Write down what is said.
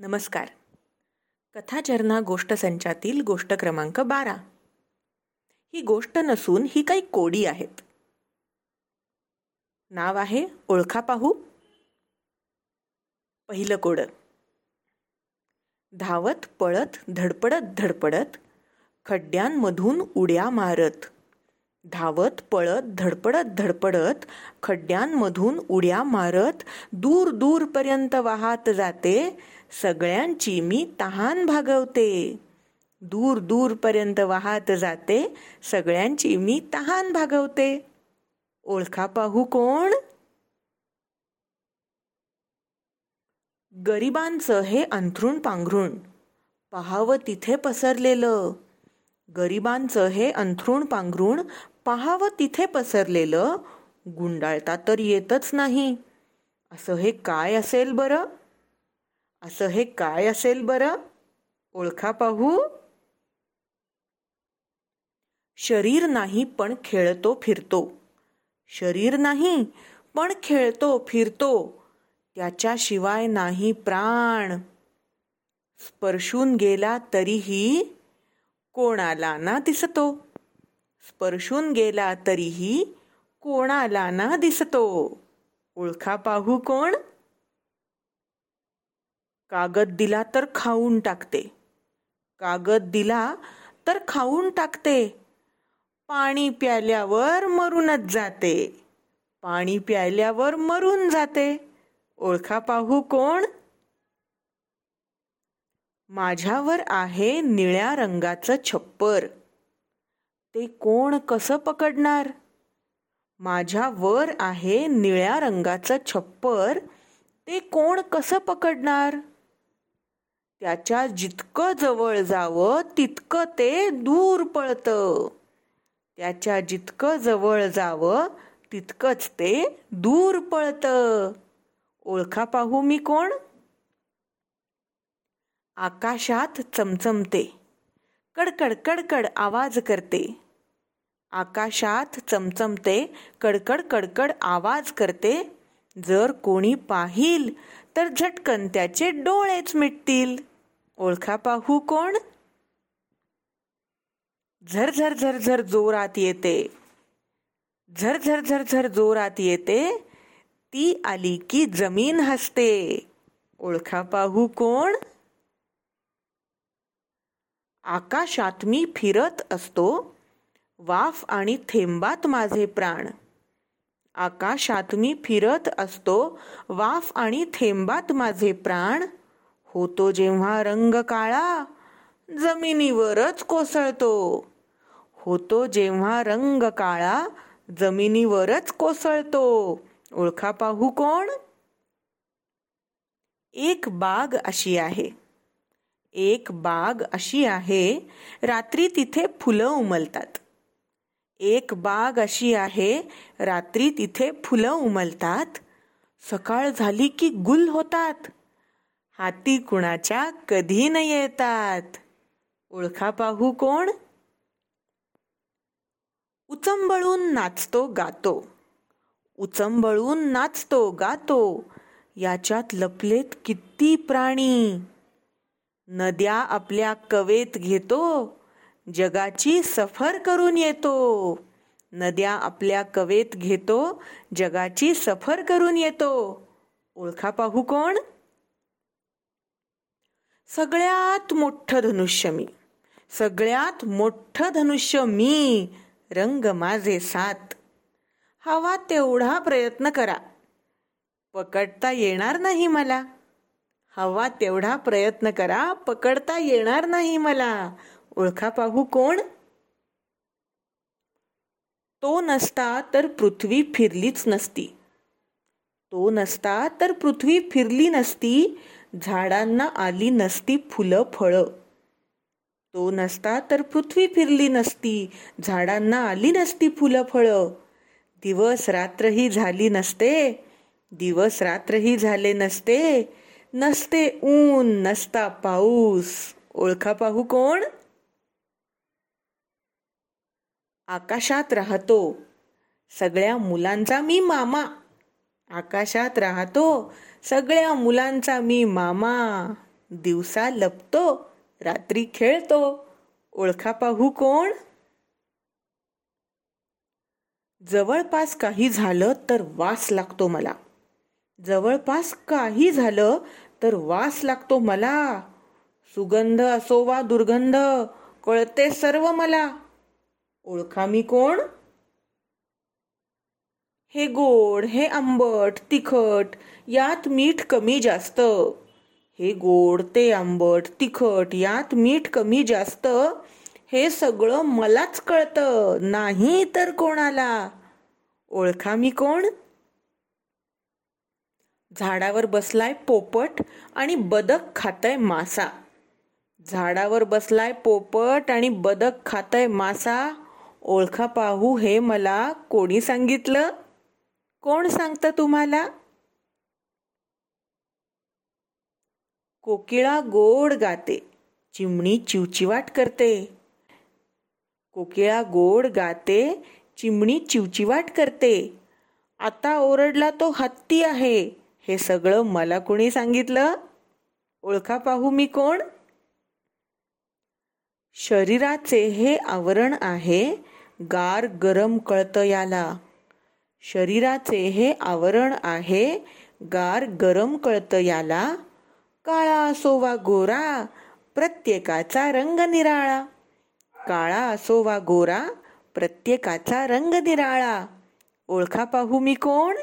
नमस्कार. कथाचरणा गोष्ट संचातील गोष्ट क्रमांक बारा. ही गोष्ट नसून ही काही कोडी आहेत. नाव आहे ओळखा पाहू. पहिलं कोड. धावत पळत धडपडत धडपडत खड्ड्यांमधून उड्या मारत. धावत पळत धडपडत धडपडत खड्ड्यांमधून उड्या मारत दूर दूरपर्यंत वाहत जाते सगळ्यांची मी तहान भागवते. दूर दूरपर्यंत वाहत जाते सगळ्यांची मी तहान भागवते. ओळखा पाहू कोण? गरिबांचं हे अंथरुण पांघरुण. पहावं तिथे पसरलेलं. गरिबांचं हे अंथरुण पांघरुण पहावं तिथे पसरलेलं. गुंडाळता तर येतच नाही. असं हे काय असेल बरं? असं हे काय असेल बरं? ओळखा पाहू. शरीर नाही पण खेळतो फिरतो. शरीर नाही पण खेळतो फिरतो. त्याच्याशिवाय नाही प्राण. स्पर्शून गेला तरीही कोणाला ना दिसतो. स्पर्शून गेला तरीही कोणाला ना दिसतो. ओळखा पाहू कोण? कागद दिला तर खाऊन टाकते. कागद दिला तर खाऊन टाकते. पाणी प्यायल्यावर मरूनच जाते. पाणी प्यायल्यावर मरून जाते. ओळखा पाहू कोण? माझ्यावर आहे निळ्या रंगाचं छप्पर. ते कोण कसं पकडणार? माझ्यावर आहे निळ्या रंगाचं छप्पर. ते कोण कसं पकडणार? त्याच्या जितकं जवळ जावं तितकं ते दूर पळतं. त्याच्या जितकं जवळ जावं तितकंच ते दूर पळतं. ओळखा पाहू मी कोण? आकाशात चमचमते. कडकड कडकड आवाज करते. आकाशात चमचमते कडकड कडकड आवाज करते. जर कोणी पाहिल तर झटकन त्याचे डोळेच मिटतील. ओळखा पाहू कोण? झर झर झर झर जोरात येते. झर झर झर झर जोरात येते. ती आली की जमीन हसते. ओळखा पाहू कोण? आकाशात मी फिरत असतो. वाफ आणि थेंबात माझे प्राण. आकाशात मी फिरत असतो. वाफ आणि थेंबात माझे प्राण. होतो जेव्हा रंग काळा जमिनीवरच कोसळतो. होतो जेव्हा रंग काळा जमिनीवरच कोसळतो. ओळखा पाहू कोण? एक बाग अशी आहे. एक बाग अशी आहे रात्री तिथे फुलं उमलतात. एक बाग अशी आहे रात्री तिथे फुलं उमलतात. सकाळ झाली की गुल होतात. हाती कुणाच्या कधी न येतात. ओळखा पाहू कोण? उचंबळून नाचतो गातो. उचंबळून नाचतो गातो. याच्यात लपलेत किती प्राणी? नद्या आपल्या कवेत घेतो. जगाची सफर करून येतो. नद्या आपल्या कवेत घेतो. जगाची सफर करून येतो. ओळखा पाहू कोण? सगळ्यात मोठं धनुष्य मी. सगळ्यात मोठं धनुष्य मी. रंग माझे सात. हवा तेवढा प्रयत्न करा. पकडता येणार नाही मला. हवा तेवढा प्रयत्न करा पकडता येणार नाही मला. ओळखा पाहू कोण? तो नसता तर पृथ्वी फिरलीच नसती. तो नसता तर पृथ्वी फिरली नसती झाडांना आली नसती फुलं फळं. तो नसता तर पृथ्वी फिरली नसती. झाडांना आली नसती फुलं फळं. दिवस रात्रही झाली नसते. दिवस रात्रही झाले नसते. नसते ऊन नसता पाऊस. ओळखा पाहू कोण? आकाशात राहतो. सगळ्या मुलांचा मी मामा. आकाशात राहतो. सगळ्या मुलांचा मी मामा. दिवसा लपतो रात्री खेळतो. ओळखा पाहू कोण? जवळपास काही झालं तर वास लागतो मला. जवळपास काही झालं तर वास लागतो मला. सुगंध असो वा दुर्गंध कळते सर्व मला. ओळखा मी कोण? हे गोड हे आंबट तिखट यात मीठ कमी जास्त. हे गोड ते आंबट तिखट यात मीठ कमी जास्त. हे सगळं मलाच कळतं नाही तर कोणाला? ओळखा मी कोण? झाडावर बसलाय पोपट आणि बदक खातय मासा. झाडावर बसलाय पोपट आणि बदक खातय मासा. ओळखा पाहू हे मला कोणी सांगितलं? कोण सांगतं तुम्हाला? कोकिळा गोड गाते चिमणी चिवचिवाट करते. कोकिळा गोड गाते चिमणी चिवचिवाट करते. आता ओरडला तो हत्ती आहे. हे सगळं मला कुणी सांगितलं? ओळखा पाहू मी कोण? शरीराचे हे आवरण आहे गार गरम कळतं याला. शरीराचे हे आवरण आहे. गार गरम कळतं याला. काळा असो वा गोरा प्रत्येकाचा रंग निराळा. काळा असो वा गोरा प्रत्येकाचा रंग निराळा. ओळखा पाहू मी कोण?